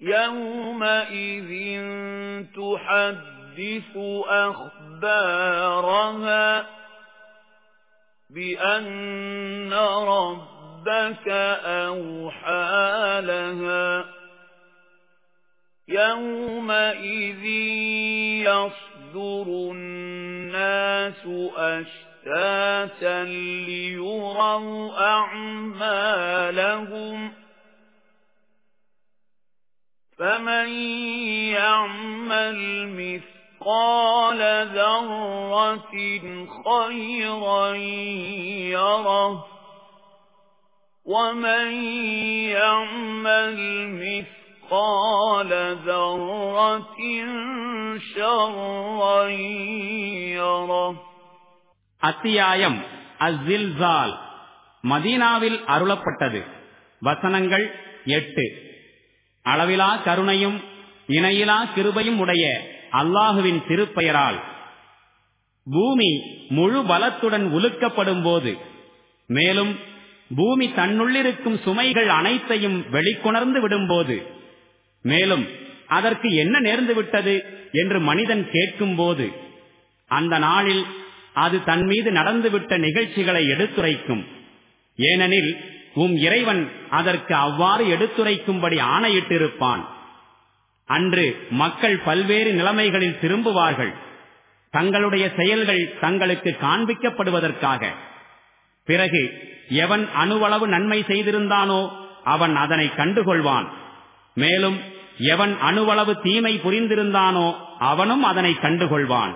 يومئذ تحدث أخبارها بأن ربك أوحى لها يومئذ يصدر الناس أشتاتا ليروا أعمالهم فمن يعمل مثقال ذرة خيرا يره ومن يعمل مثقال ذرة شرا يره அத்தியாயம் அஸ்ஸில்சால் மதீனாவில் அருளப்பட்டது வசனங்கள் எட்டு அளவிலா கருணையும் இணையிலா கிருபையும் உடைய அல்லாஹுவின் திருப்பெயரால் பூமி முழு பலத்துடன் உலுக்கப்படும் போது மேலும் பூமி தன்னுள்ளிருக்கும் சுமைகள் அனைத்தையும் வெளிக்கொணர்ந்து விடும்போது மேலும் அதற்கு என்ன நேர்ந்து விட்டது என்று மனிதன் கேட்கும் போது அந்த நாளில் அது தன் மீது நடந்துவிட்ட நிகழ்ச்சிகளை எடுத்துரைக்கும். ஏனெனில் உம் இறைவன் அதற்கு அவ்வாறு எடுத்துரைக்கும்படி ஆணையிட்டிருப்பான். அன்று மக்கள் பல்வேறு நிலைமைகளில் திரும்புவார்கள். தங்களுடைய செயல்கள் தங்களுக்கு காண்பிக்கப்படுவதற்காக. பிறகு எவன் அணுவளவு நன்மை செய்திருந்தானோ அவன் அதனை கண்டுகொள்வான். மேலும் எவன் அணுவளவு தீமை புரிந்திருந்தானோ அவனும் அதனை கண்டுகொள்வான்.